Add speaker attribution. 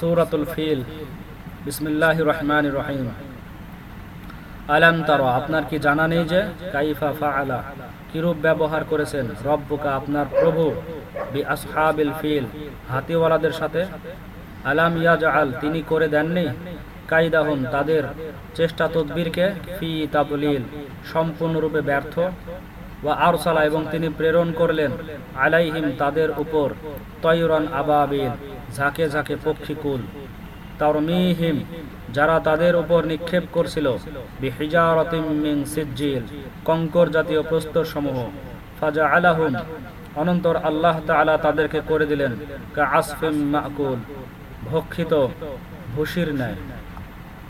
Speaker 1: সূরাতুল ফিল। বিসমিল্লাহির রহমানির রহিম। আলাম তারা, আপনার কি জানা নেই যে কাইফা ফাআলা? কিরূপ ব্যবহার করেছেন? রব্বুকা আপনার প্রভু বি আসহাবিল ফিল। হাতিওয়ালাদের সাথে? আলাম ইয়াজআল, তিনি করে দেননি? কাইদাহুম, তাদের চেষ্টা তদবিরকে ফি তাবলিল সম্পূর্ণরূপে ব্যর্থ। ওয়া আরসালা, এবং তিনি প্রেরণ করলেন আলাইহিম, তাদের উপর তয়রন আবাবিল। ঝাঁকে ঝাঁকে পক্ষীকুল তারমিহিম, যারা তাদের উপর নিক্ষেপ করছিল সিজ্জিল, কঙ্কর জাতীয় প্রস্তর সমূহ ফাজা আলাহুম অনন্তর আল্লাহ তালা তাদেরকে করে দিলেন আসফিম মাকুল, ভক্ষিত ভুসির ন্যায়।